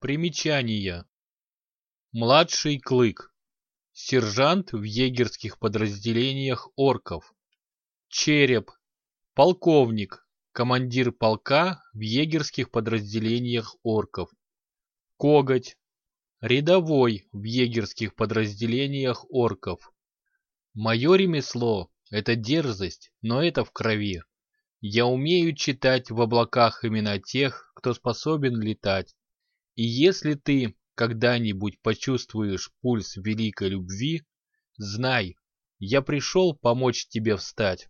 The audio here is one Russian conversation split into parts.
Примечания. Младший Клык. Сержант в егерских подразделениях орков. Череп. Полковник. Командир полка в егерских подразделениях орков. Коготь. Рядовой в егерских подразделениях орков. Мое ремесло – это дерзость, но это в крови. Я умею читать в облаках имена тех, кто способен летать. И если ты когда-нибудь почувствуешь пульс великой любви, знай, я пришел помочь тебе встать.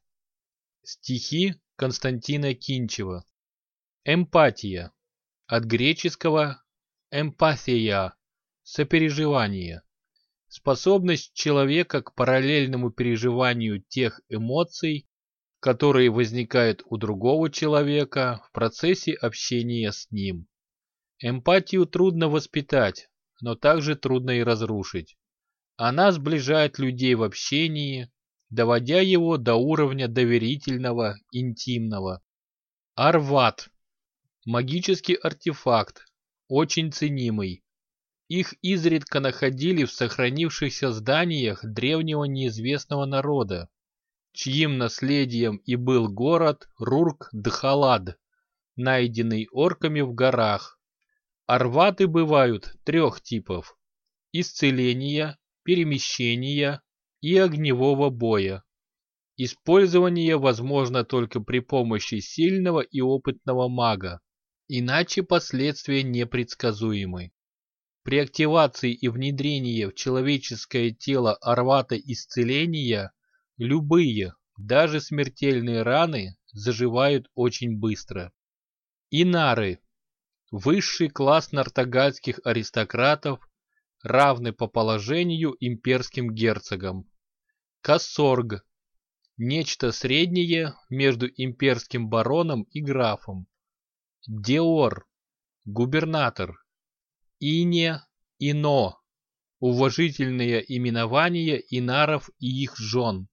Стихи Константина Кинчева. Эмпатия. От греческого эмпатия – сопереживание. Способность человека к параллельному переживанию тех эмоций, которые возникают у другого человека в процессе общения с ним. Эмпатию трудно воспитать, но также трудно и разрушить. Она сближает людей в общении, доводя его до уровня доверительного, интимного. Арват. Магический артефакт, очень ценимый. Их изредка находили в сохранившихся зданиях древнего неизвестного народа, чьим наследием и был город Рурк-Дхалад, найденный орками в горах. Арваты бывают трех типов – исцеления, перемещения и огневого боя. Использование возможно только при помощи сильного и опытного мага, иначе последствия непредсказуемы. При активации и внедрении в человеческое тело арвата исцеления любые, даже смертельные раны заживают очень быстро. Инары – высший класс нартогальских аристократов, равный по положению имперским герцогам. Кассорг – нечто среднее между имперским бароном и графом. Деор – губернатор. Ине, Ино – уважительные именования инаров и их жен.